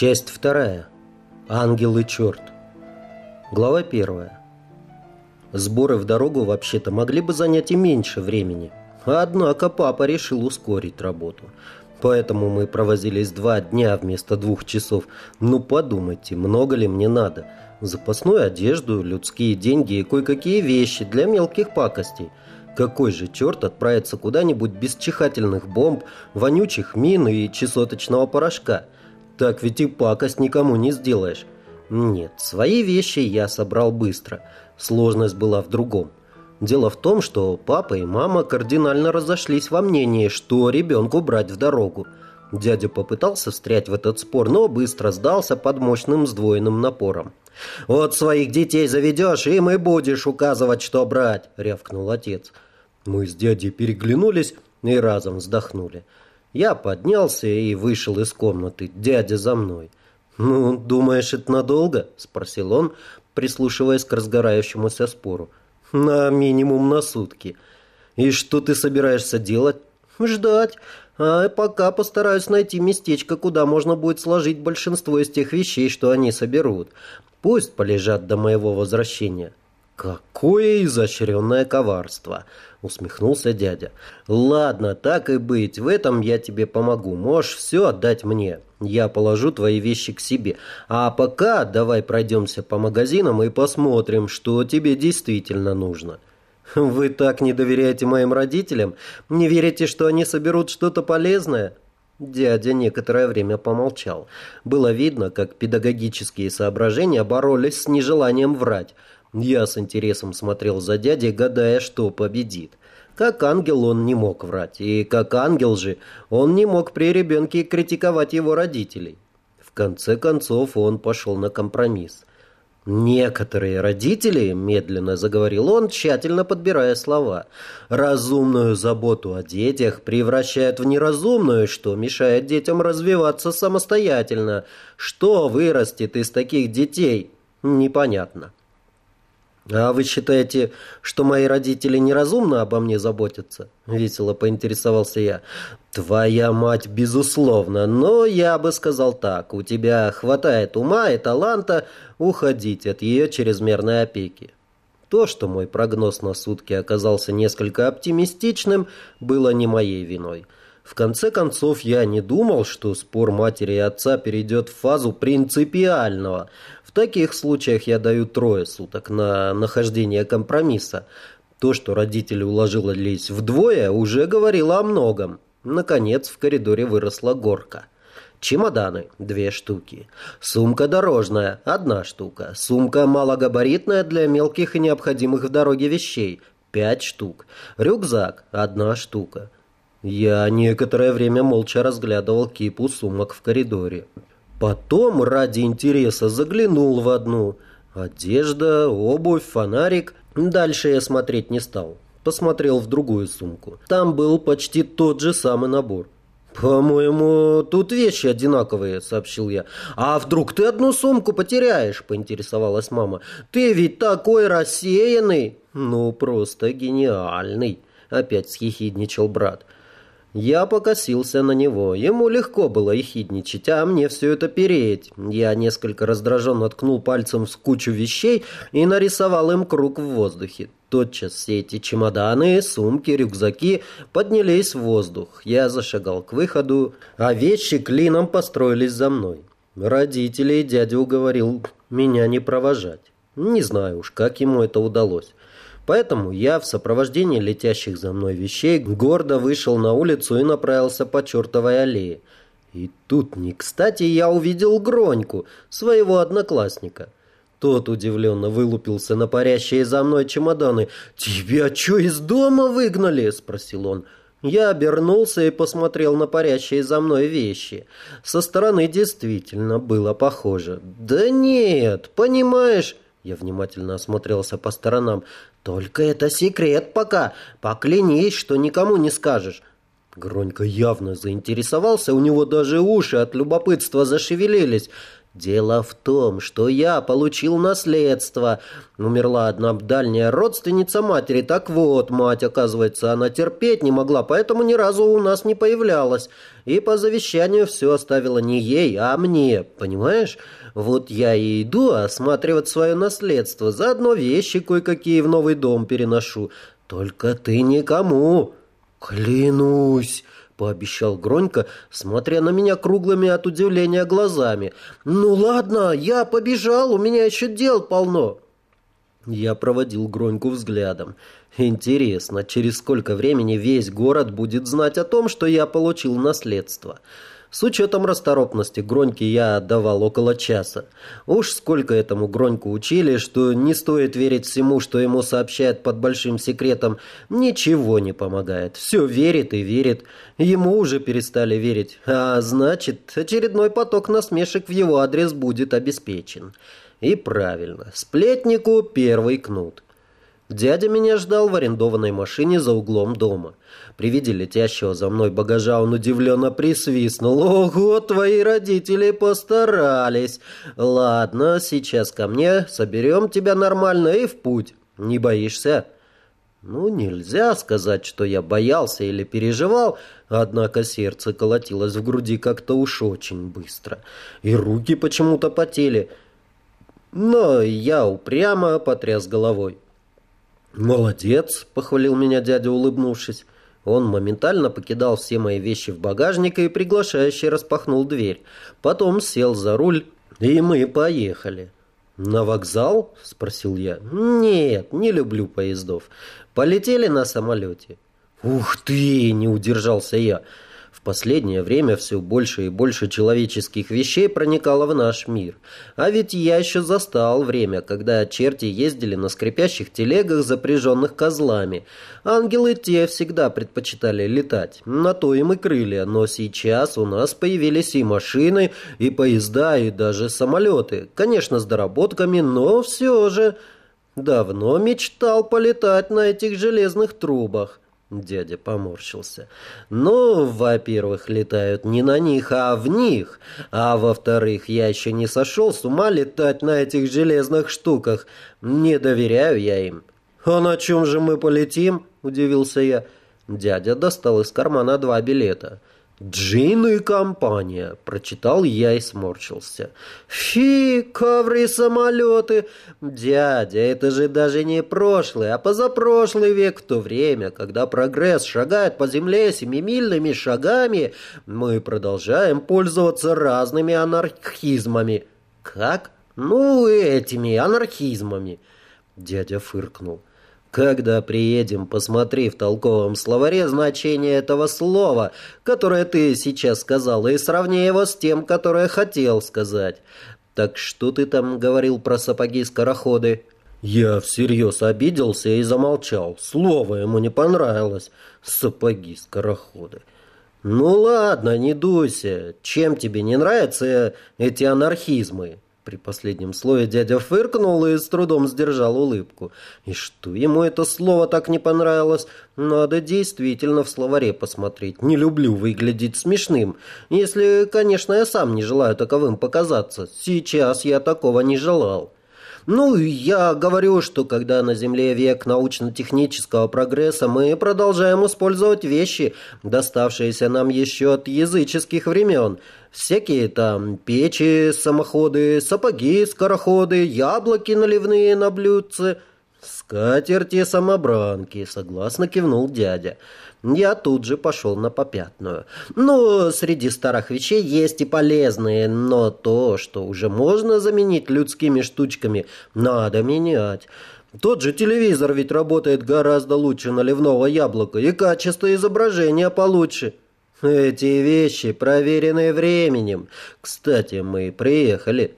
Часть вторая. Ангел и черт. Глава первая. Сборы в дорогу вообще-то могли бы занять и меньше времени. Однако папа решил ускорить работу. Поэтому мы провозились два дня вместо двух часов. Ну подумайте, много ли мне надо? Запасную одежду, людские деньги и кое-какие вещи для мелких пакостей. Какой же черт отправится куда-нибудь без чихательных бомб, вонючих мин и чесоточного порошка – так ведь и пакость никому не сделаешь. Нет, свои вещи я собрал быстро. Сложность была в другом. Дело в том, что папа и мама кардинально разошлись во мнении, что ребенку брать в дорогу. Дядя попытался встрять в этот спор, но быстро сдался под мощным сдвоенным напором. «Вот своих детей заведешь, им и будешь указывать, что брать», — рявкнул отец. Мы с дядей переглянулись и разом вздохнули. Я поднялся и вышел из комнаты, дядя за мной. «Ну, думаешь, это надолго?» – спросил он, прислушиваясь к разгорающемуся спору. «На минимум на сутки. И что ты собираешься делать?» «Ждать. А пока постараюсь найти местечко, куда можно будет сложить большинство из тех вещей, что они соберут. Пусть полежат до моего возвращения». «Какое изощренное коварство!» — усмехнулся дядя. «Ладно, так и быть, в этом я тебе помогу. Можешь все отдать мне. Я положу твои вещи к себе. А пока давай пройдемся по магазинам и посмотрим, что тебе действительно нужно». «Вы так не доверяете моим родителям? Не верите, что они соберут что-то полезное?» Дядя некоторое время помолчал. Было видно, как педагогические соображения боролись с нежеланием врать. Я с интересом смотрел за дядей, гадая, что победит. Как ангел он не мог врать, и как ангел же он не мог при ребенке критиковать его родителей. В конце концов он пошел на компромисс. «Некоторые родители, — медленно заговорил он, тщательно подбирая слова, — разумную заботу о детях превращают в неразумную, что мешает детям развиваться самостоятельно. Что вырастет из таких детей? Непонятно. «А вы считаете, что мои родители неразумно обо мне заботятся?» — весело поинтересовался я. «Твоя мать, безусловно, но я бы сказал так. У тебя хватает ума и таланта уходить от ее чрезмерной опеки». То, что мой прогноз на сутки оказался несколько оптимистичным, было не моей виной. В конце концов, я не думал, что спор матери и отца перейдет в фазу принципиального. Таких случаях я даю трое суток на нахождение компромисса. То, что родители уложились вдвое, уже говорило о многом. Наконец, в коридоре выросла горка. Чемоданы – две штуки. Сумка дорожная – одна штука. Сумка малогабаритная для мелких и необходимых в дороге вещей – пять штук. Рюкзак – одна штука. Я некоторое время молча разглядывал кипу сумок в коридоре. Потом ради интереса заглянул в одну. Одежда, обувь, фонарик. Дальше я смотреть не стал. Посмотрел в другую сумку. Там был почти тот же самый набор. «По-моему, тут вещи одинаковые», — сообщил я. «А вдруг ты одну сумку потеряешь?» — поинтересовалась мама. «Ты ведь такой рассеянный!» «Ну, просто гениальный!» — опять схихидничал брат. Я покосился на него. Ему легко было ехидничать, а мне все это переть. Я несколько раздраженно ткнул пальцем в кучу вещей и нарисовал им круг в воздухе. Тотчас все эти чемоданы, сумки, рюкзаки поднялись в воздух. Я зашагал к выходу, а вещи клином построились за мной. Родителей дядя уговорил меня не провожать. Не знаю уж, как ему это удалось. Поэтому я в сопровождении летящих за мной вещей гордо вышел на улицу и направился по чертовой аллее. И тут не кстати я увидел Гроньку, своего одноклассника. Тот удивленно вылупился на парящие за мной чемоданы. «Тебя что, из дома выгнали?» – спросил он. Я обернулся и посмотрел на парящие за мной вещи. Со стороны действительно было похоже. «Да нет, понимаешь...» Я внимательно осмотрелся по сторонам. «Только это секрет пока. Поклянись, что никому не скажешь». Гронько явно заинтересовался, у него даже уши от любопытства зашевелились. Дело в том, что я получил наследство. Умерла одна дальняя родственница матери. Так вот, мать, оказывается, она терпеть не могла, поэтому ни разу у нас не появлялась. И по завещанию все оставила не ей, а мне, понимаешь? Вот я и иду осматривать свое наследство. Заодно вещи кое-какие в новый дом переношу. Только ты никому. Клянусь пообещал Гронько, смотря на меня круглыми от удивления глазами. «Ну ладно, я побежал, у меня еще дел полно». Я проводил Гроньку взглядом. Интересно, через сколько времени весь город будет знать о том, что я получил наследство?» С учетом расторопности Гроньки я отдавал около часа. Уж сколько этому Гроньку учили, что не стоит верить всему, что ему сообщают под большим секретом, ничего не помогает. Все верит и верит. Ему уже перестали верить. А значит, очередной поток насмешек в его адрес будет обеспечен. И правильно, сплетнику первый кнут. Дядя меня ждал в арендованной машине за углом дома. При виде летящего за мной багажа он удивленно присвистнул. «Ого, твои родители постарались! Ладно, сейчас ко мне, соберем тебя нормально и в путь. Не боишься?» Ну, нельзя сказать, что я боялся или переживал, однако сердце колотилось в груди как-то уж очень быстро. И руки почему-то потели. Но я упрямо потряс головой. «Молодец!» — похвалил меня дядя, улыбнувшись. Он моментально покидал все мои вещи в багажник и приглашающе распахнул дверь. Потом сел за руль, и мы поехали. «На вокзал?» — спросил я. «Нет, не люблю поездов. Полетели на самолете». «Ух ты!» — не удержался я. В последнее время все больше и больше человеческих вещей проникало в наш мир. А ведь я еще застал время, когда черти ездили на скрипящих телегах, запряженных козлами. Ангелы те всегда предпочитали летать. На то им и крылья. Но сейчас у нас появились и машины, и поезда, и даже самолеты. Конечно, с доработками, но все же... Давно мечтал полетать на этих железных трубах. Дядя поморщился. «Ну, во-первых, летают не на них, а в них. А во-вторых, я еще не сошел с ума летать на этих железных штуках. Не доверяю я им». «А на чем же мы полетим?» – удивился я. Дядя достал из кармана два билета. «Джин и компания», — прочитал я и сморщился. «Фи, ковры самолеты! Дядя, это же даже не прошлый, а позапрошлый век в то время, когда прогресс шагает по земле семимильными шагами, мы продолжаем пользоваться разными анархизмами». «Как?» «Ну, этими анархизмами». Дядя фыркнул. Когда приедем, посмотри в толковом словаре значение этого слова, которое ты сейчас сказал, и сравни его с тем, которое хотел сказать. Так что ты там говорил про сапоги-скороходы?» Я всерьез обиделся и замолчал. Слово ему не понравилось. Сапоги-скороходы. «Ну ладно, не дуйся. Чем тебе не нравятся эти анархизмы?» При последнем слове дядя фыркнул и с трудом сдержал улыбку. И что ему это слово так не понравилось? Надо действительно в словаре посмотреть. Не люблю выглядеть смешным. Если, конечно, я сам не желаю таковым показаться. Сейчас я такого не желал. Ну, я говорю, что когда на Земле век научно-технического прогресса, мы продолжаем использовать вещи, доставшиеся нам еще от языческих времен. Всякие там печи, самоходы, сапоги, скороходы, яблоки наливные на блюдце. «Скатерти-самобранки», — согласно кивнул дядя. Я тут же пошел на попятную. Ну, среди старых вещей есть и полезные, но то, что уже можно заменить людскими штучками, надо менять. Тот же телевизор ведь работает гораздо лучше наливного яблока, и качество изображения получше. Эти вещи проверены временем. Кстати, мы приехали.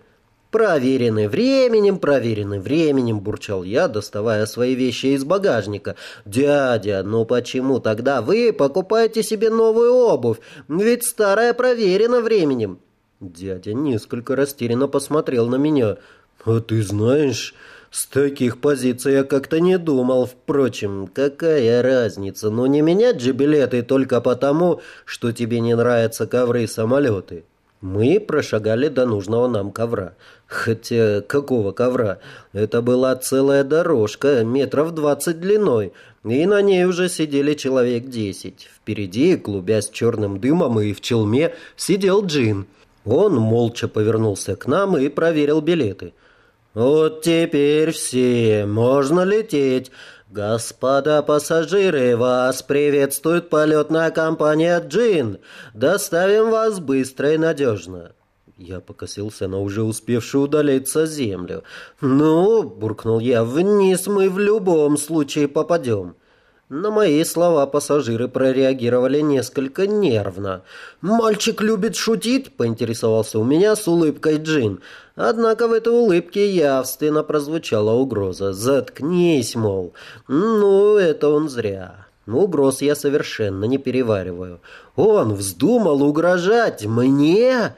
«Проверены временем, проверены временем», – бурчал я, доставая свои вещи из багажника. «Дядя, ну почему тогда вы покупаете себе новую обувь? Ведь старая проверена временем». Дядя несколько растерянно посмотрел на меня. «А ты знаешь...» С таких позиций я как-то не думал. Впрочем, какая разница? Ну не менять же билеты только потому, что тебе не нравятся ковры и самолеты. Мы прошагали до нужного нам ковра. Хотя какого ковра? Это была целая дорожка, метров двадцать длиной, и на ней уже сидели человек десять. Впереди, клубясь черным дымом и в челме, сидел Джин. Он молча повернулся к нам и проверил билеты. «Вот теперь все, можно лететь. «Господа пассажиры, вас приветствует полетная компания «Джин». Доставим вас быстро и надежно». Я покосился на уже успевшую удалиться землю. «Ну, — буркнул я, — вниз мы в любом случае попадем». На мои слова пассажиры прореагировали несколько нервно. «Мальчик любит шутить?» – поинтересовался у меня с улыбкой Джин. Однако в этой улыбке явственно прозвучала угроза. «Заткнись, мол». «Ну, это он зря». Угроз я совершенно не перевариваю. «Он вздумал угрожать мне?»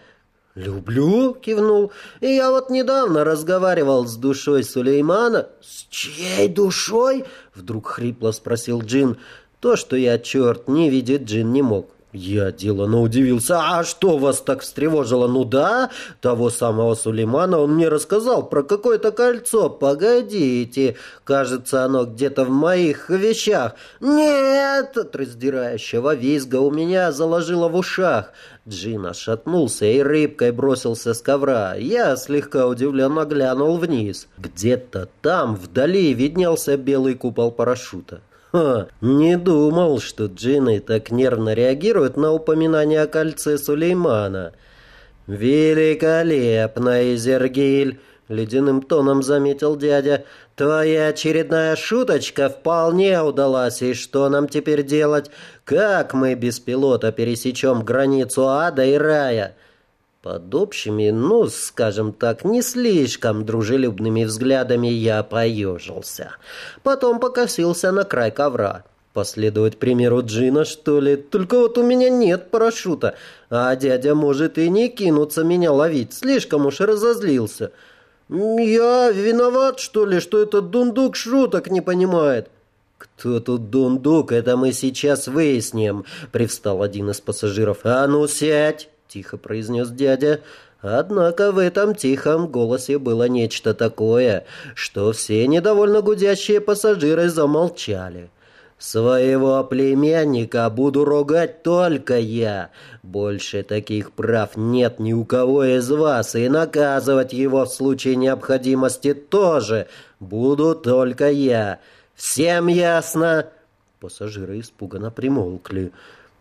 «Люблю», — кивнул. «И я вот недавно разговаривал с душой Сулеймана». «С чьей душой?» — вдруг хрипло спросил Джин. То, что я, черт, не видеть Джин не мог. Я делано удивился. «А что вас так встревожило?» «Ну да, того самого Сулеймана он мне рассказал про какое-то кольцо. Погодите, кажется, оно где-то в моих вещах». «Нет!» От раздирающего визга у меня заложило в ушах. Джин отшатнулся и рыбкой бросился с ковра. Я слегка удивленно глянул вниз. Где-то там, вдали, виднелся белый купол парашюта. Ха, не думал, что джинны так нервно реагируют на упоминание о кольце Сулеймана. «Великолепно, Изергиль!» — ледяным тоном заметил дядя. «Твоя очередная шуточка вполне удалась, и что нам теперь делать? Как мы без пилота пересечем границу ада и рая?» Под общими, ну, скажем так, не слишком дружелюбными взглядами я поежился. Потом покосился на край ковра. Последовать примеру Джина, что ли? Только вот у меня нет парашюта, а дядя может и не кинуться меня ловить, слишком уж разозлился. Я виноват, что ли, что этот дундук шуток не понимает? «Кто тут дундук, это мы сейчас выясним», — привстал один из пассажиров. «А ну, сядь!» Тихо произнес дядя. Однако в этом тихом голосе было нечто такое, что все недовольно гудящие пассажиры замолчали. «Своего племянника буду ругать только я. Больше таких прав нет ни у кого из вас, и наказывать его в случае необходимости тоже буду только я. Всем ясно?» Пассажиры испуганно примолкли.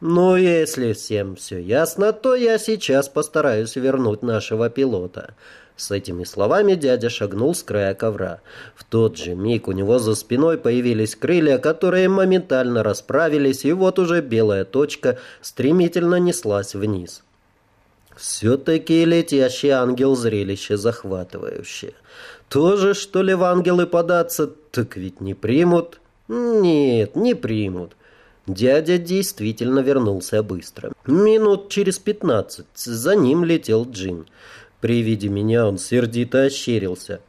«Ну, если всем все ясно, то я сейчас постараюсь вернуть нашего пилота». С этими словами дядя шагнул с края ковра. В тот же миг у него за спиной появились крылья, которые моментально расправились, и вот уже белая точка стремительно неслась вниз. Все-таки летящий ангел зрелище захватывающее. Тоже, что ли, в ангелы податься? Так ведь не примут. Нет, не примут. Дядя действительно вернулся быстро. Минут через пятнадцать за ним летел Джин. При виде меня он сердито ощерился.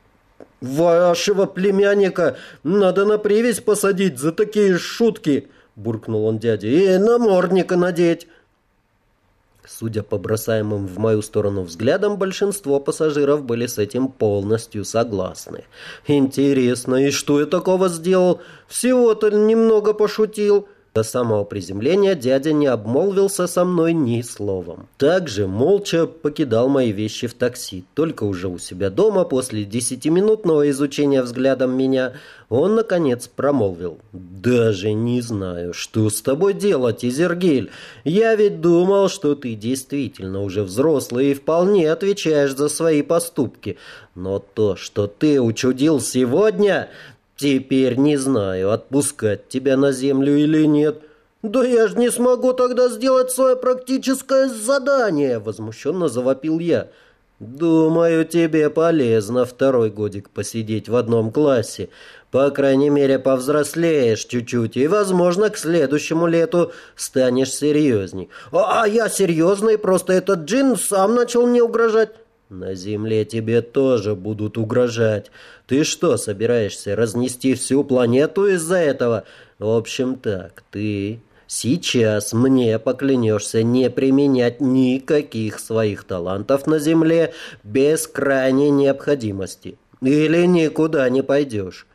«Вашего племянника надо на привязь посадить за такие шутки!» буркнул он дяде. «И намордника надеть!» Судя по бросаемым в мою сторону взглядам, большинство пассажиров были с этим полностью согласны. «Интересно, и что я такого сделал? Всего-то немного пошутил!» До самого приземления дядя не обмолвился со мной ни словом. Также молча покидал мои вещи в такси. Только уже у себя дома, после десятиминутного изучения взглядом меня, он, наконец, промолвил. «Даже не знаю, что с тобой делать, Изергиль. Я ведь думал, что ты действительно уже взрослый и вполне отвечаешь за свои поступки. Но то, что ты учудил сегодня, Теперь не знаю, отпускать тебя на землю или нет. Да я же не смогу тогда сделать свое практическое задание, возмущенно завопил я. Думаю, тебе полезно второй годик посидеть в одном классе. По крайней мере, повзрослеешь чуть-чуть, и, возможно, к следующему лету станешь серьезней. А, а я серьезный, просто этот джин сам начал мне угрожать. На земле тебе тоже будут угрожать. Ты что, собираешься разнести всю планету из-за этого? В общем так, ты Сейчас мне поклянешься не применять никаких своих талантов на земле без крайней необходимости. Или никуда не пойдешь.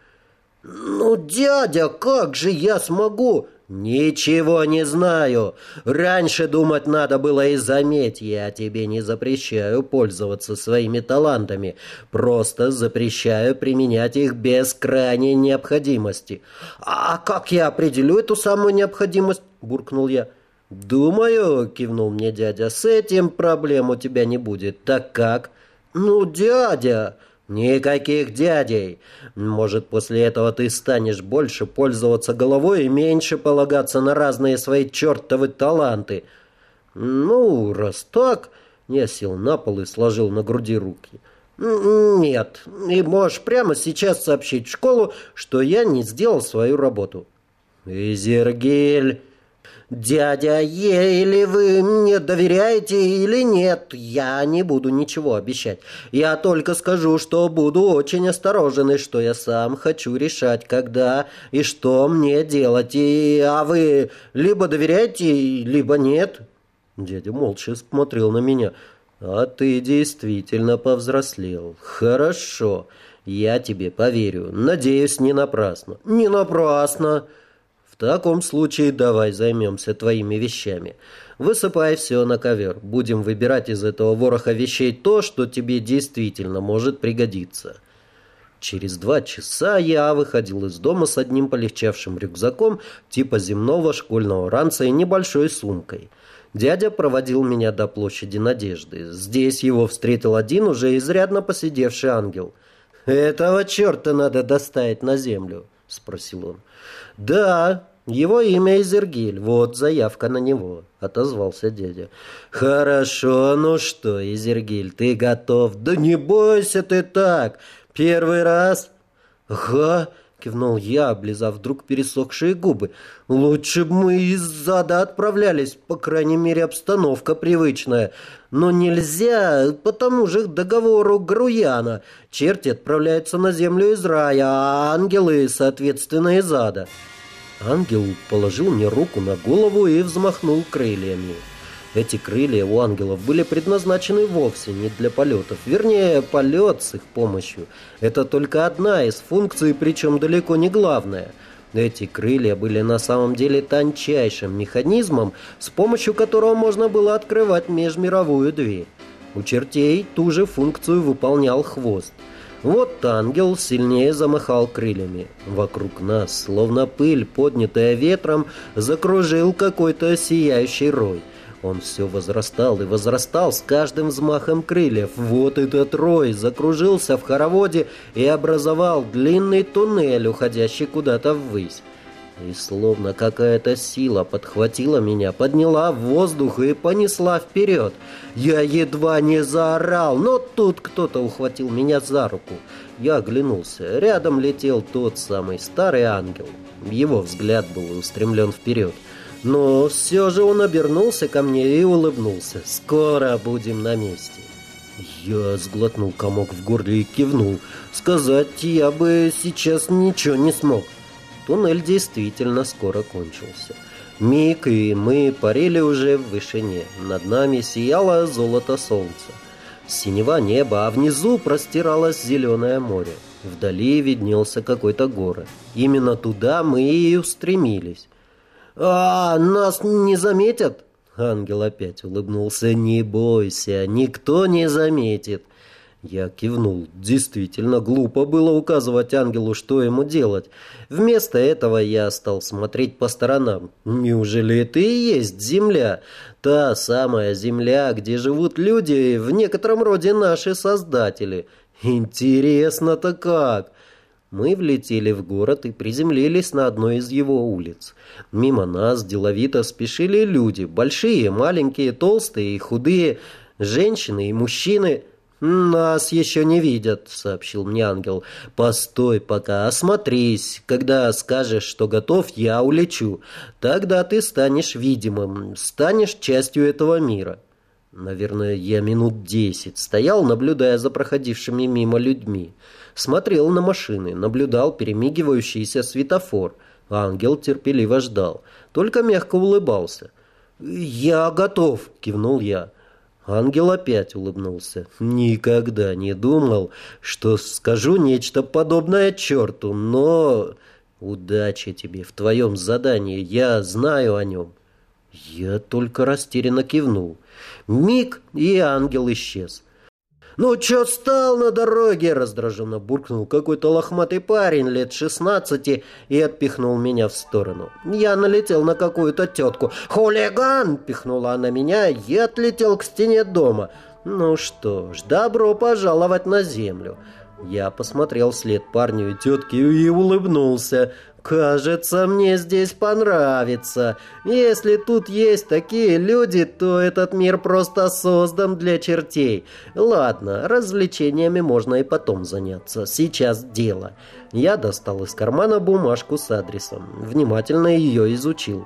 «Ну, дядя, как же я смогу?» «Ничего не знаю. Раньше думать надо было и заметь, я тебе не запрещаю пользоваться своими талантами. Просто запрещаю применять их без крайней необходимости». «А как я определю эту самую необходимость?» – буркнул я. «Думаю», – кивнул мне дядя, – «с этим проблем у тебя не будет. Так как?» «Ну, дядя...» «Никаких дядей! Может, после этого ты станешь больше пользоваться головой и меньше полагаться на разные свои чертовы таланты!» «Ну, раз так...» Я сел на пол и сложил на груди руки. «Нет, и можешь прямо сейчас сообщить в школу, что я не сделал свою работу». «Изергиль!» «Дядя, или вы мне доверяете, или нет, я не буду ничего обещать. Я только скажу, что буду очень осторожен, и что я сам хочу решать, когда и что мне делать. И, а вы либо доверяете, либо нет». Дядя молча смотрел на меня. «А ты действительно повзрослел. Хорошо, я тебе поверю. Надеюсь, не напрасно». «Не напрасно». Таком случае давай займемся твоими вещами. Высыпай все на ковер. Будем выбирать из этого вороха вещей то, что тебе действительно может пригодиться. Через два часа я выходил из дома с одним полегчавшим рюкзаком типа земного школьного ранца и небольшой сумкой. Дядя проводил меня до площади Надежды. Здесь его встретил один уже изрядно посидевший ангел. «Этого черта надо доставить на землю», — спросил он. «Да, его имя Изергиль, вот заявка на него», — отозвался дядя. «Хорошо, ну что, Изергиль, ты готов?» «Да не бойся ты так! Первый раз?» «Ага», — кивнул я, облизав вдруг пересохшие губы. «Лучше бы мы из зада отправлялись, по крайней мере, обстановка привычная. Но нельзя, по тому же договору Груяна. Черти отправляются на землю из рая, а ангелы, соответственно, из ада». Ангел положил мне руку на голову и взмахнул крыльями. Эти крылья у ангелов были предназначены вовсе не для полетов. Вернее, полет с их помощью. Это только одна из функций, причем далеко не главная. Эти крылья были на самом деле тончайшим механизмом, с помощью которого можно было открывать межмировую дверь. У чертей ту же функцию выполнял хвост. Вот ангел сильнее замахал крыльями. Вокруг нас, словно пыль, поднятая ветром, закружил какой-то сияющий рой – он все возрастал и возрастал с каждым взмахом крыльев. Вот этот рой закружился в хороводе и образовал длинный туннель, уходящий куда-то ввысь. И словно какая-то сила подхватила меня, подняла в воздух и понесла вперед. Я едва не заорал, но тут кто-то ухватил меня за руку. Я оглянулся. Рядом летел тот самый старый ангел. Его взгляд был устремлен вперед. Но все же он обернулся ко мне и улыбнулся. «Скоро будем на месте». Я сглотнул комок в горле и кивнул. Сказать я бы сейчас ничего не смог. Туннель действительно скоро кончился. Миг, и мы парили уже в вышине. Над нами сияло золото солнца. Синева небо, а внизу простиралось зеленое море. Вдали виднелся какой-то город. Именно туда мы и устремились. «А, нас не заметят?» Ангел опять улыбнулся. «Не бойся, никто не заметит». Я кивнул. Действительно, глупо было указывать ангелу, что ему делать. Вместо этого я стал смотреть по сторонам. Неужели это и есть земля? Та самая земля, где живут люди, в некотором роде наши создатели. Интересно-то как? Мы влетели в город и приземлились на одной из его улиц. Мимо нас деловито спешили люди, большие, маленькие, толстые и худые, женщины и мужчины. «Нас еще не видят», — сообщил мне ангел. «Постой пока, осмотрись. Когда скажешь, что готов, я улечу. Тогда ты станешь видимым, станешь частью этого мира». Наверное, я минут десять стоял, наблюдая за проходившими мимо людьми смотрел на машины, наблюдал перемигивающийся светофор. Ангел терпеливо ждал, только мягко улыбался. «Я готов!» — кивнул я. Ангел опять улыбнулся. «Никогда не думал, что скажу нечто подобное черту, но...» «Удачи тебе в твоем задании, я знаю о нем». Я только растерянно кивнул. Миг, и ангел исчез. «Ну, чё стал на дороге?» — раздраженно буркнул какой-то лохматый парень лет шестнадцати и отпихнул меня в сторону. Я налетел на какую-то тетку. «Хулиган!» — пихнула она меня и отлетел к стене дома. «Ну что ж, добро пожаловать на землю!» Я посмотрел вслед парню и тетке и улыбнулся. «Кажется, мне здесь понравится. Если тут есть такие люди, то этот мир просто создан для чертей. Ладно, развлечениями можно и потом заняться. Сейчас дело». Я достал из кармана бумажку с адресом. Внимательно ее изучил.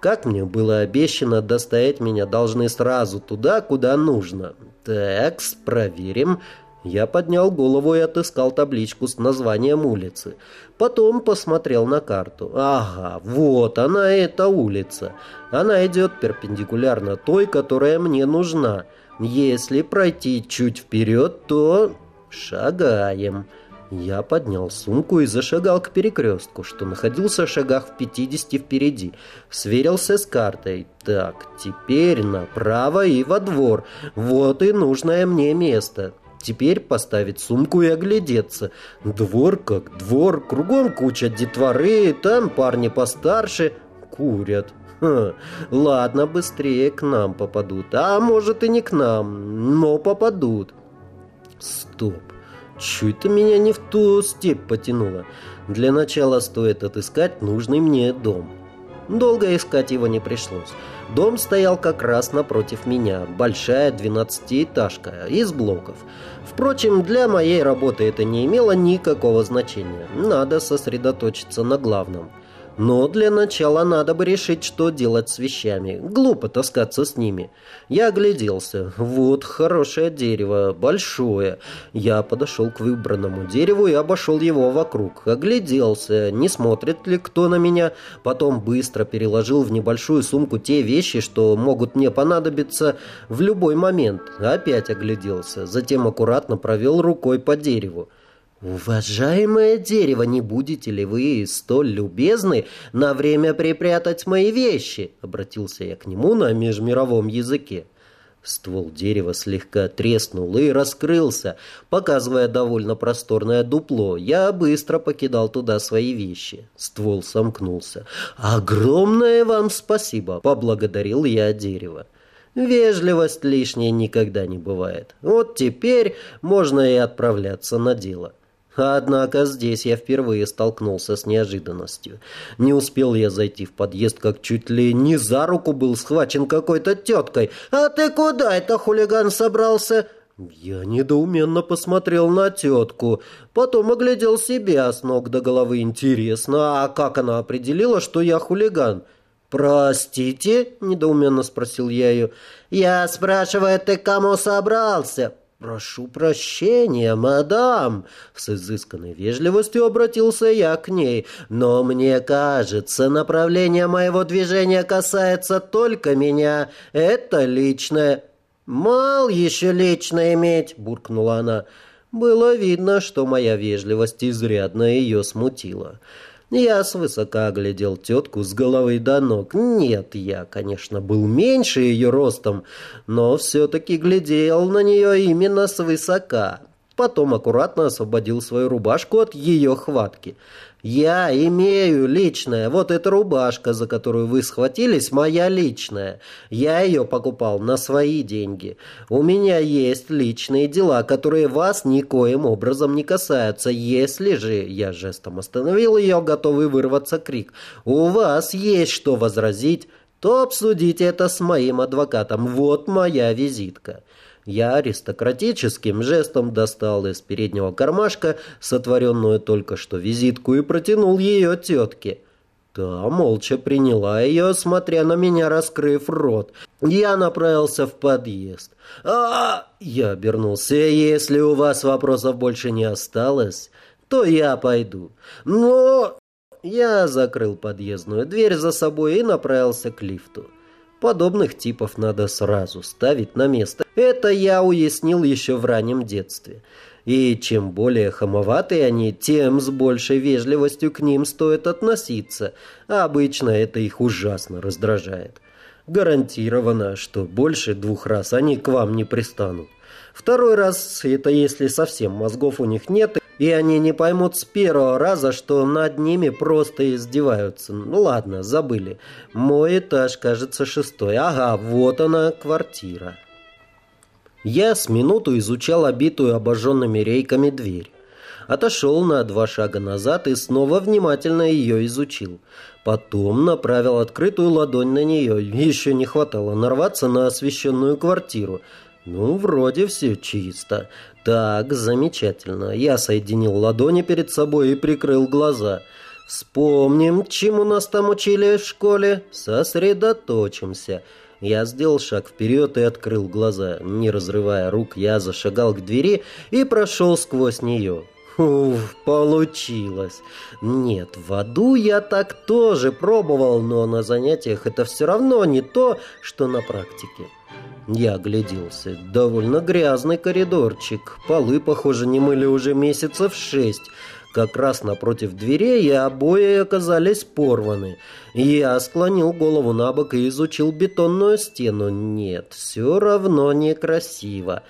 Как мне было обещано, доставить меня должны сразу туда, куда нужно. Так, проверим. Я поднял голову и отыскал табличку с названием улицы. Потом посмотрел на карту. Ага, вот она, эта улица. Она идет перпендикулярно той, которая мне нужна. Если пройти чуть вперед, то... Шагаем. Я поднял сумку и зашагал к перекрестку, что находился в шагах в 50 впереди. Сверился с картой. Так, теперь направо и во двор. Вот и нужное мне место. Теперь поставить сумку и оглядеться. Двор как двор, кругом куча детворы, там парни постарше курят. Ха, ладно, быстрее к нам попадут. А может и не к нам, но попадут. Стоп. Чё это меня не в ту степь потянуло? Для начала стоит отыскать нужный мне дом. Долго искать его не пришлось. Дом стоял как раз напротив меня. Большая двенадцатиэтажка из блоков. Впрочем, для моей работы это не имело никакого значения. Надо сосредоточиться на главном – но для начала надо бы решить, что делать с вещами. Глупо таскаться с ними. Я огляделся. Вот хорошее дерево, большое. Я подошел к выбранному дереву и обошел его вокруг. Огляделся, не смотрит ли кто на меня. Потом быстро переложил в небольшую сумку те вещи, что могут мне понадобиться в любой момент. Опять огляделся. Затем аккуратно провел рукой по дереву. «Уважаемое дерево, не будете ли вы столь любезны на время припрятать мои вещи?» Обратился я к нему на межмировом языке. Ствол дерева слегка треснул и раскрылся, показывая довольно просторное дупло. Я быстро покидал туда свои вещи. Ствол сомкнулся. «Огромное вам спасибо!» — поблагодарил я дерево. Вежливость лишней никогда не бывает. Вот теперь можно и отправляться на дело. Однако здесь я впервые столкнулся с неожиданностью. Не успел я зайти в подъезд, как чуть ли не за руку был схвачен какой-то теткой. «А ты куда это, хулиган, собрался?» Я недоуменно посмотрел на тетку, потом оглядел себя с ног до головы. Интересно, а как она определила, что я хулиган? «Простите?» – недоуменно спросил я ее. «Я спрашиваю, ты кому собрался?» «Прошу прощения, мадам!» С изысканной вежливостью обратился я к ней. «Но мне кажется, направление моего движения касается только меня. Это личное». «Мал еще лично иметь!» — буркнула она. Было видно, что моя вежливость изрядно ее смутила. Я свысока оглядел тетку с головы до ног. Нет, я, конечно, был меньше ее ростом, но все-таки глядел на нее именно свысока. Потом аккуратно освободил свою рубашку от ее хватки. «Я имею личное. Вот эта рубашка, за которую вы схватились, моя личная. Я ее покупал на свои деньги. У меня есть личные дела, которые вас никоим образом не касаются. Если же...» Я жестом остановил ее, готовый вырваться крик. «У вас есть что возразить?» то обсудите это с моим адвокатом. Вот моя визитка. Я аристократическим жестом достал из переднего кармашка сотворенную только что визитку и протянул ее тетке. Та молча приняла ее, смотря на меня, раскрыв рот. Я направился в подъезд. а, Я обернулся. «Если у вас вопросов больше не осталось, то я пойду». «Но...» Я закрыл подъездную дверь за собой и направился к лифту. Подобных типов надо сразу ставить на место. Это я уяснил еще в раннем детстве. И чем более хамоватые они, тем с большей вежливостью к ним стоит относиться. А обычно это их ужасно раздражает. Гарантированно, что больше двух раз они к вам не пристанут. Второй раз, это если совсем мозгов у них нет, и они не поймут с первого раза, что над ними просто издеваются. Ну ладно, забыли. Мой этаж, кажется, шестой. Ага, вот она, квартира. Я с минуту изучал обитую обожженными рейками дверь. Отошел на два шага назад и снова внимательно ее изучил. Потом направил открытую ладонь на нее. Еще не хватало нарваться на освещенную квартиру. Ну, вроде все чисто. Так, замечательно. Я соединил ладони перед собой и прикрыл глаза. Вспомним, чему нас там учили в школе. Сосредоточимся. Я сделал шаг вперед и открыл глаза. Не разрывая рук, я зашагал к двери и прошел сквозь нее. Уф, получилось. Нет, в аду я так тоже пробовал, но на занятиях это все равно не то, что на практике. Я огляделся. Довольно грязный коридорчик. Полы, похоже, не мыли уже месяцев шесть. Как раз напротив дверей обои оказались порваны. Я склонил голову на бок и изучил бетонную стену. Нет, все равно некрасиво.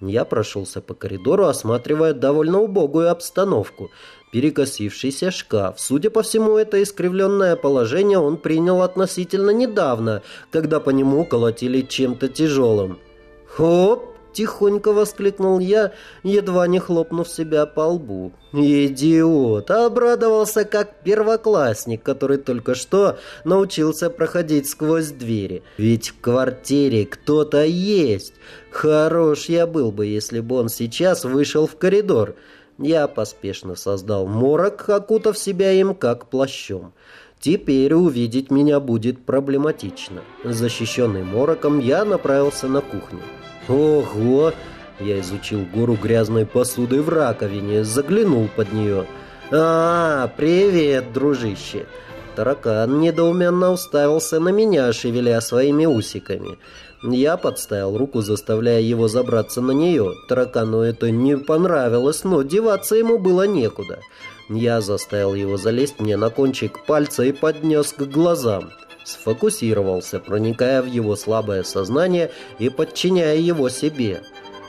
Я прошелся по коридору, осматривая довольно убогую обстановку перекосившийся шкаф. Судя по всему, это искривленное положение он принял относительно недавно, когда по нему колотили чем-то тяжелым. «Хоп!» – тихонько воскликнул я, едва не хлопнув себя по лбу. «Идиот!» – обрадовался как первоклассник, который только что научился проходить сквозь двери. «Ведь в квартире кто-то есть!» Хорош я был бы, если бы он сейчас вышел в коридор. Я поспешно создал морок, окутав себя им как плащом. Теперь увидеть меня будет проблематично. Защищенный мороком, я направился на кухню. Ого! Я изучил гору грязной посуды в раковине, заглянул под нее. «А, привет, дружище!» Таракан недоуменно уставился на меня, шевеля своими усиками. Я подставил руку, заставляя его забраться на нее. Таракану это не понравилось, но деваться ему было некуда. Я заставил его залезть мне на кончик пальца и поднес к глазам. Сфокусировался, проникая в его слабое сознание и подчиняя его себе.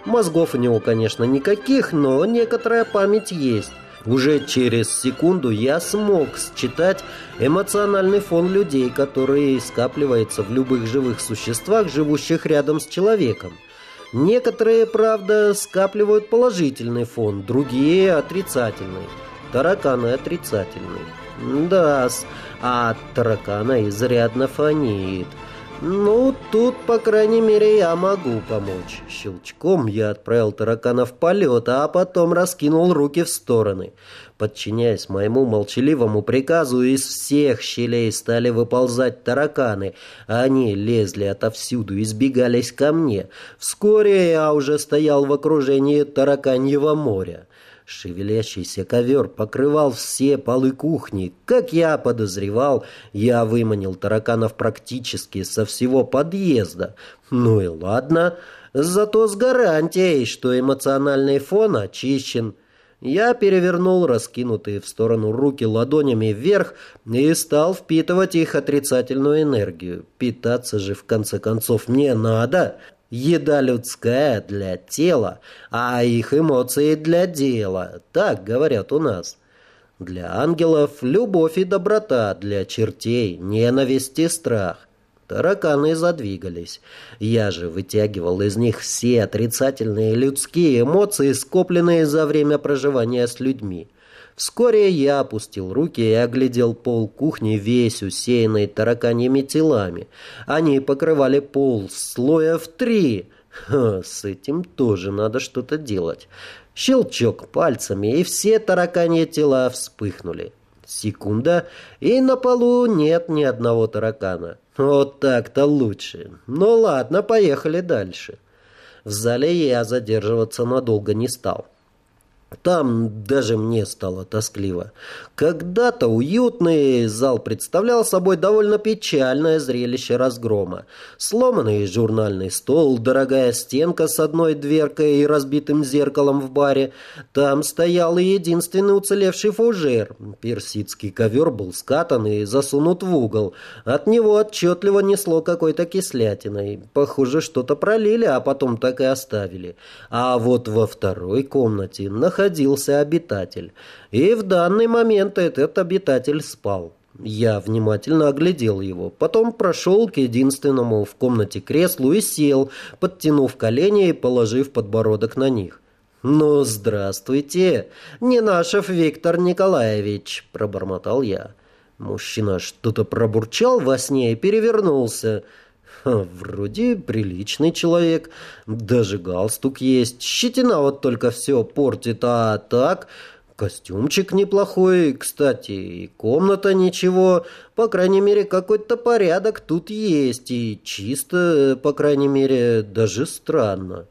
Мозгов у него, конечно, никаких, но некоторая память есть. Уже через секунду я смог считать эмоциональный фон людей, который скапливается в любых живых существах, живущих рядом с человеком. Некоторые, правда, скапливают положительный фон, другие – отрицательный. Тараканы отрицательный. да а от таракана изрядно фонит – «Ну, тут, по крайней мере, я могу помочь». Щелчком я отправил таракана в полет, а потом раскинул руки в стороны. Подчиняясь моему молчаливому приказу, из всех щелей стали выползать тараканы. Они лезли отовсюду и сбегались ко мне. Вскоре я уже стоял в окружении тараканьего моря. Шевелящийся ковер покрывал все полы кухни. Как я подозревал, я выманил тараканов практически со всего подъезда. Ну и ладно, зато с гарантией, что эмоциональный фон очищен. Я перевернул раскинутые в сторону руки ладонями вверх и стал впитывать их отрицательную энергию. Питаться же в конце концов мне надо. Еда людская для тела, а их эмоции для дела. Так говорят у нас. Для ангелов любовь и доброта, для чертей ненависть и страх. Тараканы задвигались. Я же вытягивал из них все отрицательные людские эмоции, скопленные за время проживания с людьми. Вскоре я опустил руки и оглядел пол кухни, весь усеянный тараканьими телами. Они покрывали пол слоя в три. Ха, с этим тоже надо что-то делать. Щелчок пальцами, и все тараканьи тела вспыхнули. Секунда, и на полу нет ни одного таракана. Вот так-то лучше. Ну ладно, поехали дальше. В зале я задерживаться надолго не стал. Там даже мне стало тоскливо. Когда-то уютный зал представлял собой довольно печальное зрелище разгрома. Сломанный журнальный стол, дорогая стенка с одной дверкой и разбитым зеркалом в баре. Там стоял и единственный уцелевший фужер. Персидский ковер был скатан и засунут в угол. От него отчетливо несло какой-то кислятиной. Похоже, что-то пролили, а потом так и оставили. А вот во второй комнате находился обитатель. И в данный момент этот обитатель спал. Я внимательно оглядел его, потом прошел к единственному в комнате креслу и сел, подтянув колени и положив подбородок на них. «Ну, здравствуйте, Ненашев Виктор Николаевич», — пробормотал я. Мужчина что-то пробурчал во сне и перевернулся. Вроде приличный человек, даже галстук есть, щетина вот только все портит, а так... Костюмчик неплохой, кстати, и комната ничего. По крайней мере, какой-то порядок тут есть, и чисто, по крайней мере, даже странно.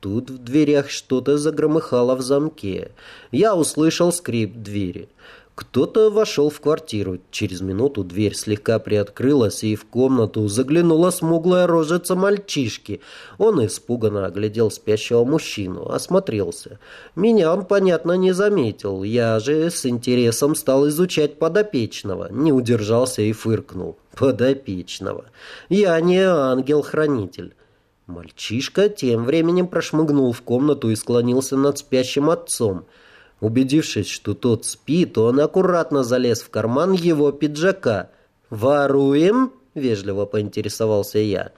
Тут в дверях что-то загромыхало в замке. Я услышал скрип двери. Кто-то вошел в квартиру. Через минуту дверь слегка приоткрылась, и в комнату заглянула смуглая рожица мальчишки. Он испуганно оглядел спящего мужчину, осмотрелся. Меня он, понятно, не заметил. Я же с интересом стал изучать подопечного. Не удержался и фыркнул. Подопечного. Я не ангел-хранитель. Мальчишка тем временем прошмыгнул в комнату и склонился над спящим отцом. Убедившись, что тот спит, он аккуратно залез в карман его пиджака. «Воруем?» — вежливо поинтересовался я.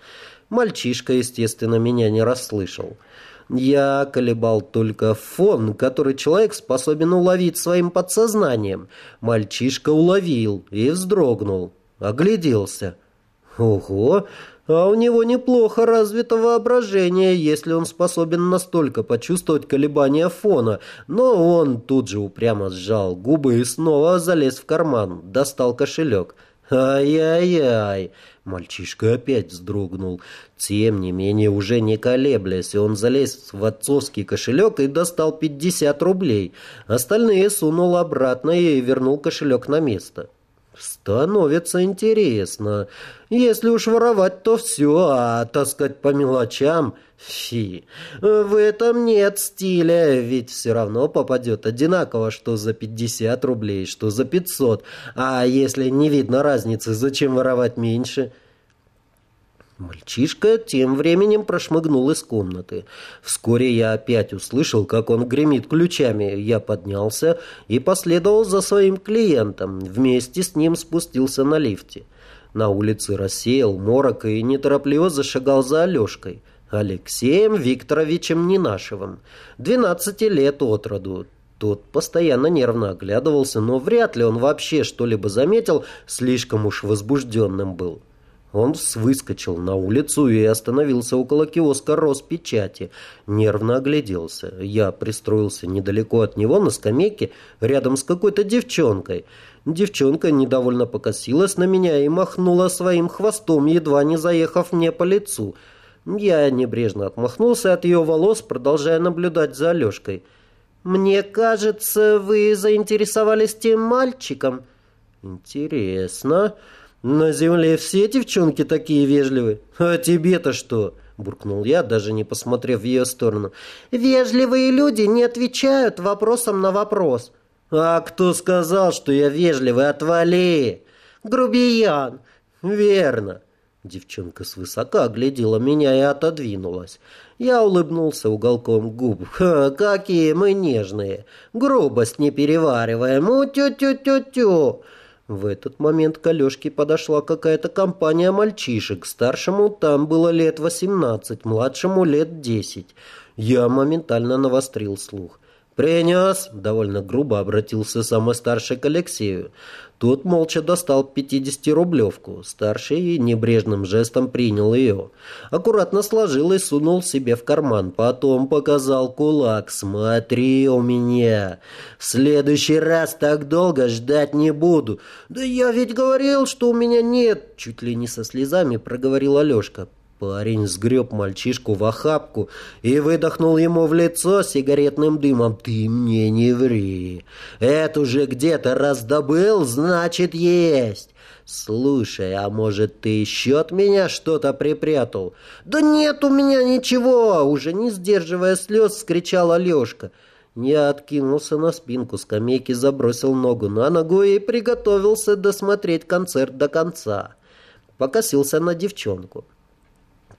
Мальчишка, естественно, меня не расслышал. Я колебал только фон, который человек способен уловить своим подсознанием. Мальчишка уловил и вздрогнул. Огляделся. «Ого!» А у него неплохо развито воображение, если он способен настолько почувствовать колебания фона. Но он тут же упрямо сжал губы и снова залез в карман, достал кошелек. «Ай-яй-яй!» Мальчишка опять вздрогнул. Тем не менее, уже не колеблясь, он залез в отцовский кошелек и достал 50 рублей. Остальные сунул обратно и вернул кошелек на место. Становится интересно. Если уж воровать, то все, а таскать по мелочам... Фи, в этом нет стиля, ведь все равно попадет одинаково, что за 50 рублей, что за 500. А если не видно разницы, зачем воровать меньше? — Мальчишка тем временем прошмыгнул из комнаты. Вскоре я опять услышал, как он гремит ключами. Я поднялся и последовал за своим клиентом. Вместе с ним спустился на лифте. На улице рассеял морок и неторопливо зашагал за Алешкой. Алексеем Викторовичем Ненашевым. Двенадцати лет от роду. Тот постоянно нервно оглядывался, но вряд ли он вообще что-либо заметил, слишком уж возбужденным был. Он выскочил на улицу и остановился около киоска Роспечати. Нервно огляделся. Я пристроился недалеко от него на скамейке рядом с какой-то девчонкой. Девчонка недовольно покосилась на меня и махнула своим хвостом, едва не заехав мне по лицу. Я небрежно отмахнулся от ее волос, продолжая наблюдать за Алешкой. «Мне кажется, вы заинтересовались тем мальчиком». «Интересно». «На земле все девчонки такие вежливые. А тебе-то что?» – буркнул я, даже не посмотрев в ее сторону. «Вежливые люди не отвечают вопросом на вопрос». «А кто сказал, что я вежливый? Отвали!» «Грубиян!» «Верно!» Девчонка свысока оглядела меня и отодвинулась. Я улыбнулся уголком губ. «Ха, какие мы нежные! Грубость не перевариваем! У-тю-тю-тю-тю!» В этот момент к Алешке подошла какая-то компания мальчишек. Старшему там было лет восемнадцать, младшему лет десять. Я моментально навострил слух. «Принес!» — довольно грубо обратился самый старший к Алексею. Тот молча достал 50-рублевку. Старший небрежным жестом принял ее. Аккуратно сложил и сунул себе в карман. Потом показал кулак. «Смотри у меня! В следующий раз так долго ждать не буду!» «Да я ведь говорил, что у меня нет!» Чуть ли не со слезами проговорил Алешка. Парень сгреб мальчишку в охапку и выдохнул ему в лицо сигаретным дымом. «Ты мне не ври! Это уже где-то раздобыл, значит, есть!» «Слушай, а может, ты еще от меня что-то припрятал?» «Да нет у меня ничего!» Уже не сдерживая слез, скричал Алешка. Я откинулся на спинку скамейки, забросил ногу на ногу и приготовился досмотреть концерт до конца. Покосился на девчонку.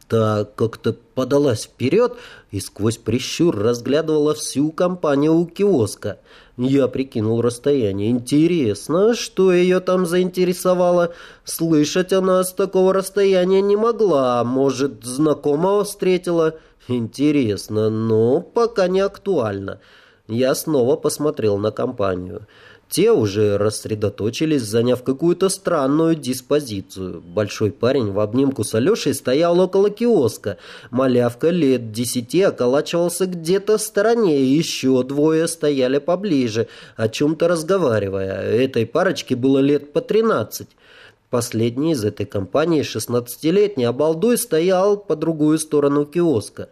Та как-то подалась вперед и сквозь прищур разглядывала всю компанию у киоска. Я прикинул расстояние. Интересно, что ее там заинтересовало? Слышать она с такого расстояния не могла. Может, знакомого встретила? Интересно, но пока не актуально. Я снова посмотрел на компанию. Те уже рассредоточились, заняв какую-то странную диспозицию. Большой парень в обнимку с Алешей стоял около киоска. Малявка лет десяти околачивался где-то в стороне, еще двое стояли поближе, о чем-то разговаривая. Этой парочке было лет по тринадцать. Последний из этой компании, шестнадцатилетний обалдуй, стоял по другую сторону киоска.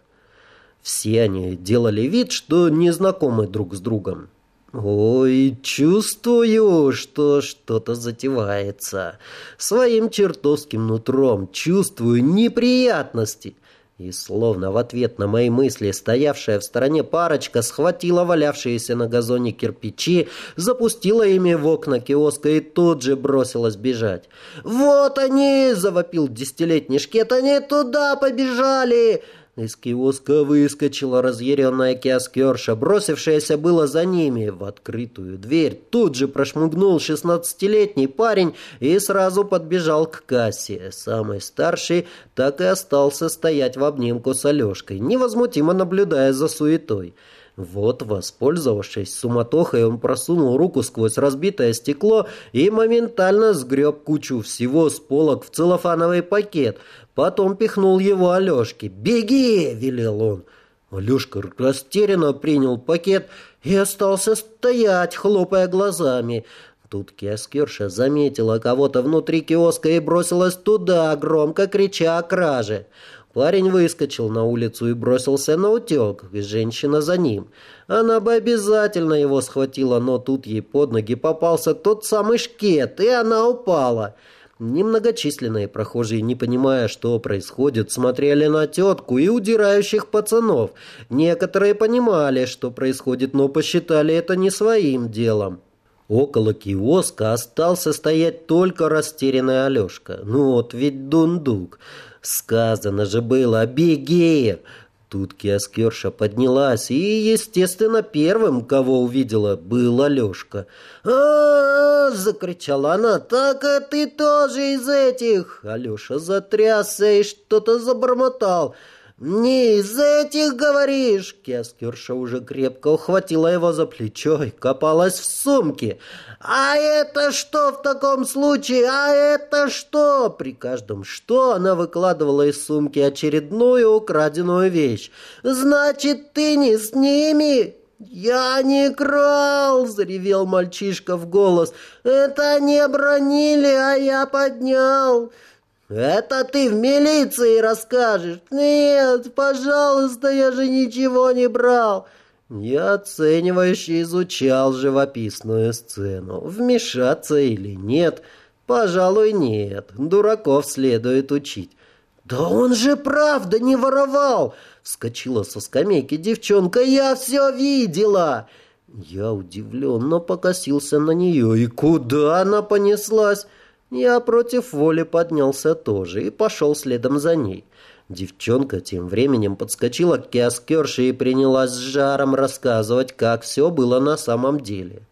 Все они делали вид, что не знакомы друг с другом. Ой, чувствую, что что-то затевается. Своим чертовским нутром чувствую неприятности. И словно в ответ на мои мысли стоявшая в стороне парочка схватила валявшиеся на газоне кирпичи, запустила ими в окна киоска и тут же бросилась бежать. «Вот они!» — завопил десятилетний шкет. «Они туда побежали!» Из киоска выскочила разъяренная киоскерша, бросившаяся было за ними. В открытую дверь тут же прошмыгнул шестнадцатилетний парень и сразу подбежал к кассе. Самый старший так и остался стоять в обнимку с Алешкой, невозмутимо наблюдая за суетой. Вот, воспользовавшись суматохой, он просунул руку сквозь разбитое стекло и моментально сгреб кучу всего с полок в целлофановый пакет. Потом пихнул его Алешке. «Беги!» — велел он. Алешка растерянно принял пакет и остался стоять, хлопая глазами. Тут киоскерша заметила кого-то внутри киоска и бросилась туда, громко крича о краже. Парень выскочил на улицу и бросился на утек, и женщина за ним. Она бы обязательно его схватила, но тут ей под ноги попался тот самый шкет, и она упала. Немногочисленные прохожие, не понимая, что происходит, смотрели на тетку и удирающих пацанов. Некоторые понимали, что происходит, но посчитали это не своим делом. Около киоска остался стоять только растерянный Алешка. Ну вот ведь дундук. Сказано же было «беги!» Тут киоскерша поднялась, и, естественно, первым, кого увидела, был Алешка. а, -а, -а закричала она. «Так и ты тоже из этих!» Алеша затрясся и что-то забормотал. «Не из этих, говоришь?» Кескерша уже крепко ухватила его за плечо и копалась в сумке. «А это что в таком случае? А это что?» При каждом «что» она выкладывала из сумки очередную украденную вещь. «Значит, ты не с ними?» «Я не крал!» — заревел мальчишка в голос. «Это они обронили, а я поднял!» «Это ты в милиции расскажешь?» «Нет, пожалуйста, я же ничего не брал!» Я оценивающе изучал живописную сцену. Вмешаться или нет? Пожалуй, нет. Дураков следует учить. «Да он же правда не воровал!» Вскочила со скамейки девчонка. «Я все видела!» Я удивленно покосился на нее. «И куда она понеслась?» Я против воли поднялся тоже и пошел следом за ней. Девчонка тем временем подскочила к киоскерше и принялась с жаром рассказывать, как все было на самом деле.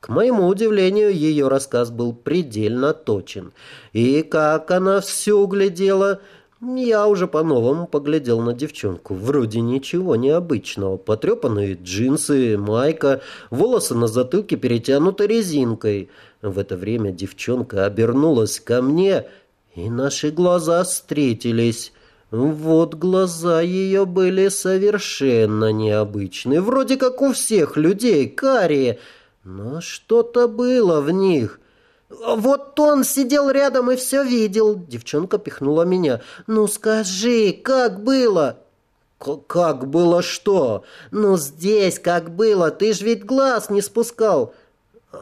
К моему удивлению, ее рассказ был предельно точен. И как она все углядела... Я уже по-новому поглядел на девчонку. Вроде ничего необычного. Потрепанные джинсы, майка, волосы на затылке перетянуты резинкой. В это время девчонка обернулась ко мне, и наши глаза встретились. Вот глаза ее были совершенно необычны, вроде как у всех людей, карие, но что-то было в них. Вот он сидел рядом и все видел. Девчонка пихнула меня. Ну скажи, как было? «Как было что? Ну, здесь как было, ты ж ведь глаз не спускал».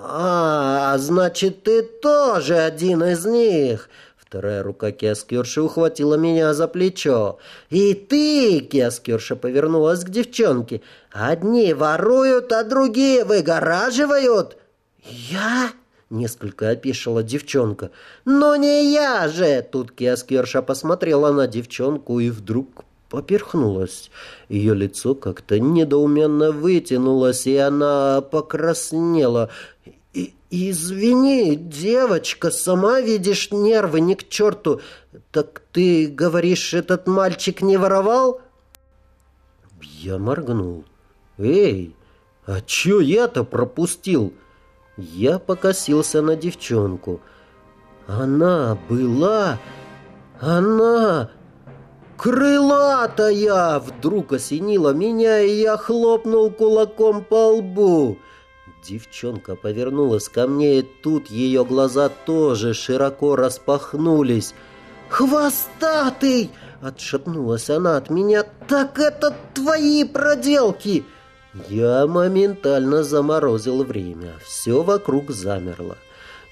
«А, значит, ты тоже один из них!» Вторая рука Киаскерши ухватила меня за плечо. «И ты!» — Киаскерша повернулась к девчонке. «Одни воруют, а другие выгораживают!» «Я?» — несколько опешила девчонка. «Но не я же!» Тут Киаскерша посмотрела на девчонку и вдруг поперхнулась. Ее лицо как-то недоуменно вытянулось, и она покраснела. И, «Извини, девочка, сама видишь, нервы не к черту. Так ты говоришь, этот мальчик не воровал?» Я моргнул. «Эй, а чё я-то пропустил?» Я покосился на девчонку. «Она была... Она...» «Крылатая!» Вдруг осенила меня, и я хлопнул кулаком по лбу. Девчонка повернулась ко мне, и тут ее глаза тоже широко распахнулись. «Хвостатый!» — отшатнулась она от меня. «Так это твои проделки!» Я моментально заморозил время. Все вокруг замерло.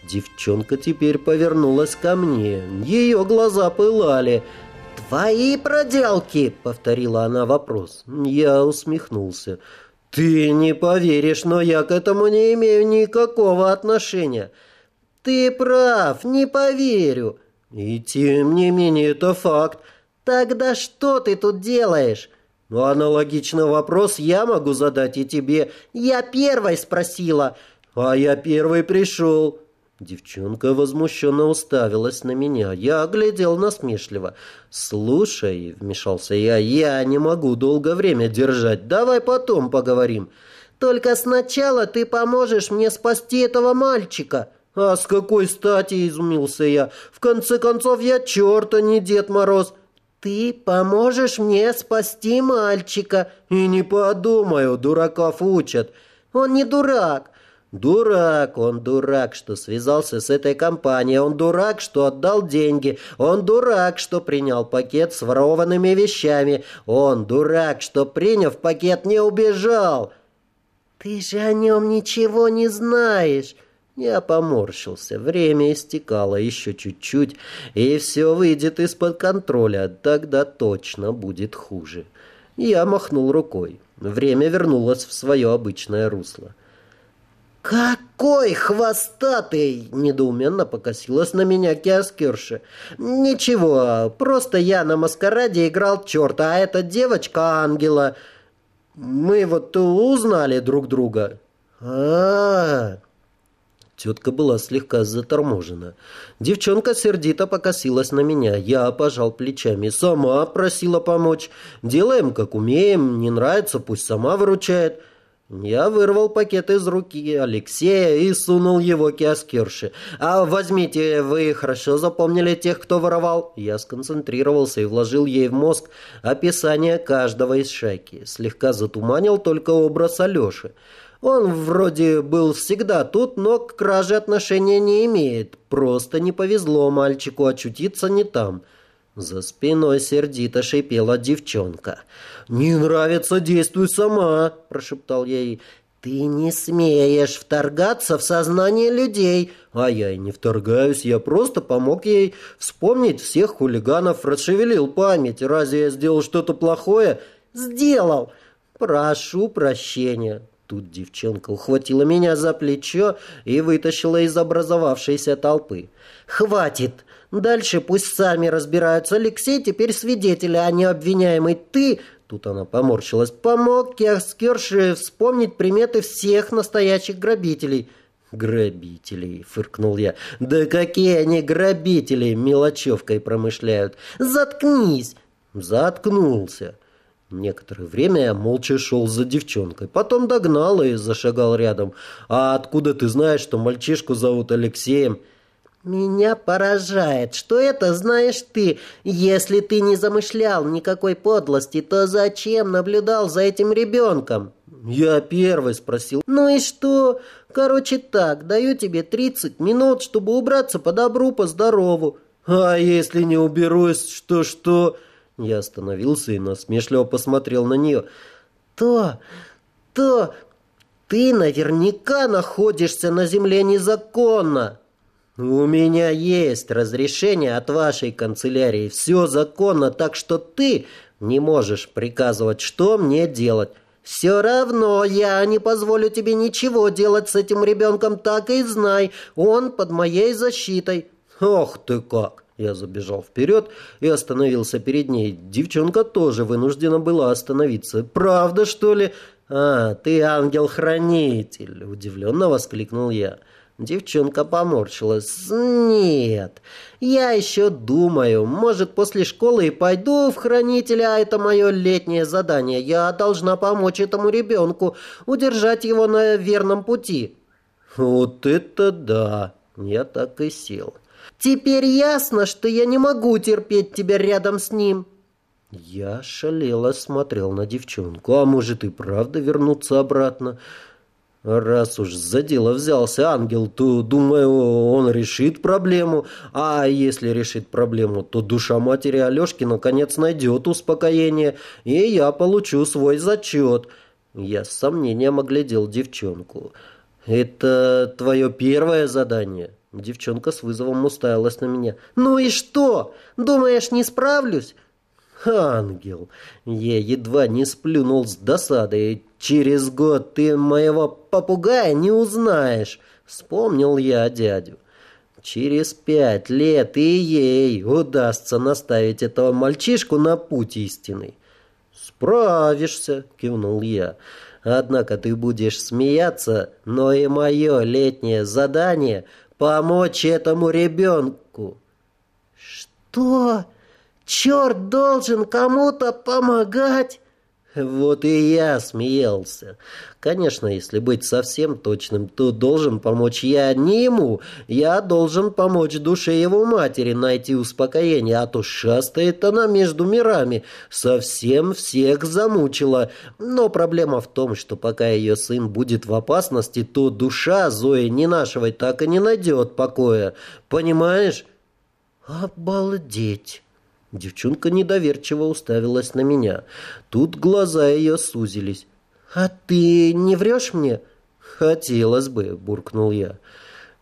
Девчонка теперь повернулась ко мне. Ее глаза пылали. «Твои проделки!» — повторила она вопрос. Я усмехнулся. «Ты не поверишь, но я к этому не имею никакого отношения». «Ты прав, не поверю». «И тем не менее это факт». «Тогда что ты тут делаешь?» «Ну, аналогичный вопрос я могу задать и тебе. Я первой спросила». «А я первый пришел». Девчонка возмущенно уставилась на меня. Я оглядел насмешливо. «Слушай», — вмешался я, — «я не могу долго время держать. Давай потом поговорим. Только сначала ты поможешь мне спасти этого мальчика». «А с какой стати?» — изумился я. «В конце концов, я черта не Дед Мороз». «Ты поможешь мне спасти мальчика». «И не подумаю, дураков учат». «Он не дурак. Дурак, он дурак, что связался с этой компанией, он дурак, что отдал деньги, он дурак, что принял пакет с ворованными вещами, он дурак, что, приняв пакет, не убежал. Ты же о нем ничего не знаешь. Я поморщился, время истекало еще чуть-чуть, и все выйдет из-под контроля, тогда точно будет хуже. Я махнул рукой. Время вернулось в свое обычное русло. «Какой хвостатый!» — недоуменно покосилась на меня киоскерша. «Ничего, просто я на маскараде играл черта, а эта девочка ангела. Мы вот узнали друг друга». А, -а, -а Тетка была слегка заторможена. Девчонка сердито покосилась на меня. Я пожал плечами. Сама просила помочь. Делаем, как умеем. Не нравится, пусть сама выручает. Я вырвал пакет из руки Алексея и сунул его киоскерше. «А возьмите, вы хорошо запомнили тех, кто воровал?» Я сконцентрировался и вложил ей в мозг описание каждого из шайки. Слегка затуманил только образ Алеши. Он вроде был всегда тут, но к краже отношения не имеет. Просто не повезло мальчику очутиться не там. За спиной сердито шипела девчонка. «Не нравится, действуй сама!» – прошептал я ей. «Ты не смеешь вторгаться в сознание людей!» «А я и не вторгаюсь, я просто помог ей вспомнить всех хулиганов, расшевелил память. Разве я сделал что-то плохое?» «Сделал! Прошу прощения!» Тут девчонка ухватила меня за плечо и вытащила из образовавшейся толпы. «Хватит! Дальше пусть сами разбираются. Алексей теперь свидетель, а не обвиняемый. Ты, тут она поморщилась, помог Киаскерше вспомнить приметы всех настоящих грабителей. «Грабителей», — фыркнул я. «Да какие они грабители, мелочевкой промышляют! Заткнись!» Заткнулся. Некоторое время я молча шел за девчонкой. Потом догнал и зашагал рядом. «А откуда ты знаешь, что мальчишку зовут Алексеем?» «Меня поражает, что это знаешь ты. Если ты не замышлял никакой подлости, то зачем наблюдал за этим ребенком?» Я первый спросил. Ну и что? Короче так, даю тебе 30 минут, чтобы убраться по добру, по здорову. А если не уберусь, что-что? Я остановился и насмешливо посмотрел на нее. То, то, ты наверняка находишься на земле незаконно. У меня есть разрешение от вашей канцелярии. Все законно, так что ты не можешь приказывать, что мне делать. Все равно я не позволю тебе ничего делать с этим ребенком, так и знай, он под моей защитой. Ох ты как! Я забежал вперед и остановился перед ней. Девчонка тоже вынуждена была остановиться. «Правда, что ли?» «А, ты ангел-хранитель!» – удивленно воскликнул я. Девчонка поморщилась. «Нет, я еще думаю, может, после школы и пойду в хранителя, а это мое летнее задание. Я должна помочь этому ребенку, удержать его на верном пути». «Вот это да!» Я так и сел. «Теперь ясно, что я не могу терпеть тебя рядом с ним». Я шалело смотрел на девчонку. «А может и правда вернуться обратно?» Раз уж за дело взялся ангел, то, думаю, он решит проблему. А если решит проблему, то душа матери Алешки наконец найдет успокоение, и я получу свой зачет. Я с сомнением оглядел девчонку. «Это твое первое задание?» Девчонка с вызовом уставилась на меня. «Ну и что? Думаешь, не справлюсь?» «Ангел!» Я едва не сплюнул с досадой. «Через год ты моего попугая не узнаешь!» Вспомнил я дядю. «Через пять лет и ей удастся наставить этого мальчишку на путь истинный». «Справишься!» — кивнул я. «Однако ты будешь смеяться, но и мое летнее задание — помочь этому ребенку». «Что?» Черт должен кому-то помогать. Вот и я смеялся. Конечно, если быть совсем точным, то должен помочь я не ему. Я должен помочь душе его матери найти успокоение, а то шастает она между мирами. Совсем всех замучила. Но проблема в том, что пока ее сын будет в опасности, то душа Зои Ненашевой так и не найдет покоя. Понимаешь? Обалдеть! Девчонка недоверчиво уставилась на меня. Тут глаза ее сузились. «А ты не врешь мне?» «Хотелось бы», — буркнул я.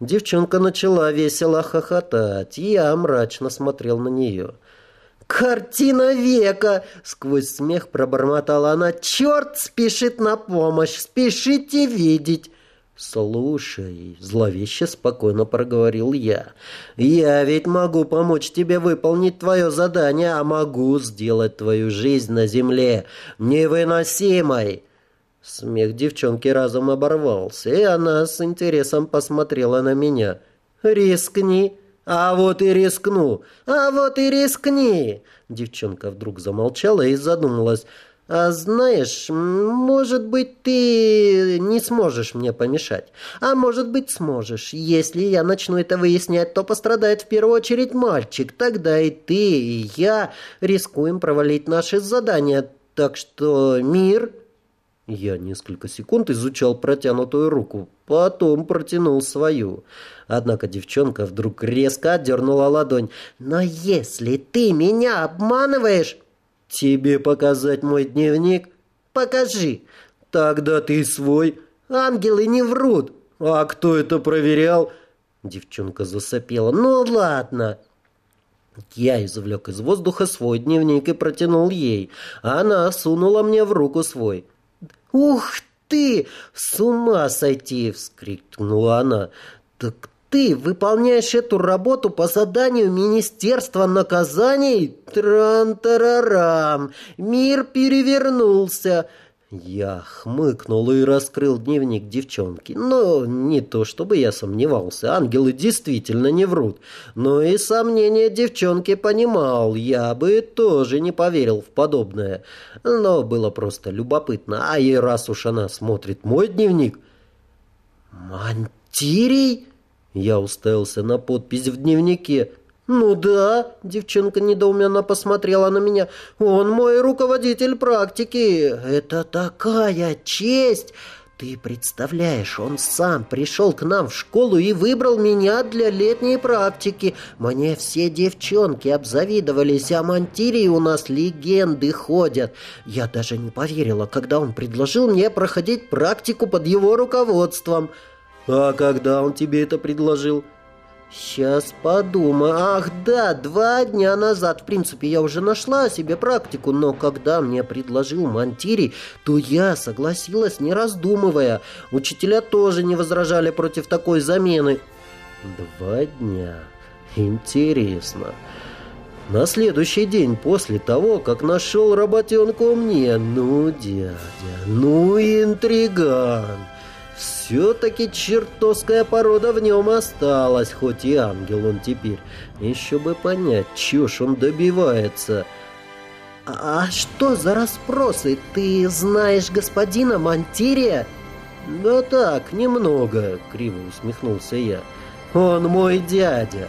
Девчонка начала весело хохотать, и я мрачно смотрел на нее. «Картина века!» — сквозь смех пробормотала она. «Черт спешит на помощь! Спешите видеть!» «Слушай», — зловеще спокойно проговорил я, — «я ведь могу помочь тебе выполнить твое задание, а могу сделать твою жизнь на земле невыносимой». Смех девчонки разом оборвался, и она с интересом посмотрела на меня. «Рискни!» «А вот и рискну! А вот и рискни!» Девчонка вдруг замолчала и задумалась. А знаешь, может быть, ты не сможешь мне помешать. А может быть, сможешь. Если я начну это выяснять, то пострадает в первую очередь мальчик. Тогда и ты, и я рискуем провалить наши задания. Так что мир... Я несколько секунд изучал протянутую руку, потом протянул свою. Однако девчонка вдруг резко отдернула ладонь. «Но если ты меня обманываешь...» «Тебе показать мой дневник?» «Покажи». «Тогда ты свой». «Ангелы не врут». «А кто это проверял?» Девчонка засопела. «Ну ладно». Я извлек из воздуха свой дневник и протянул ей. Она сунула мне в руку свой. «Ух ты! С ума сойти!» — вскрикнула она. «Так ты выполняешь эту работу по заданию Министерства наказаний? Тран-тарарам! Мир перевернулся!» Я хмыкнул и раскрыл дневник девчонки. Но не то, чтобы я сомневался, ангелы действительно не врут. Но и сомнения девчонки понимал, я бы тоже не поверил в подобное. Но было просто любопытно. А и раз уж она смотрит мой дневник... «Мантирий?» Я уставился на подпись в дневнике. «Ну да», — девчонка недоуменно посмотрела на меня, «он мой руководитель практики. Это такая честь!» «Ты представляешь, он сам пришел к нам в школу и выбрал меня для летней практики. Мне все девчонки обзавидовались, а мантирии у нас легенды ходят. Я даже не поверила, когда он предложил мне проходить практику под его руководством». «А когда он тебе это предложил?» «Сейчас подумаю. Ах, да, два дня назад, в принципе, я уже нашла себе практику, но когда мне предложил Монтири, то я согласилась, не раздумывая. Учителя тоже не возражали против такой замены». «Два дня. Интересно». На следующий день после того, как нашел работенку мне, ну, дядя, ну, интриган. Все-таки чертовская порода в нем осталась, хоть и ангел он теперь. Еще бы понять, чушь он добивается. «А что за расспросы? Ты знаешь господина Монтирия?» «Да так, немного», — криво усмехнулся я. «Он мой дядя».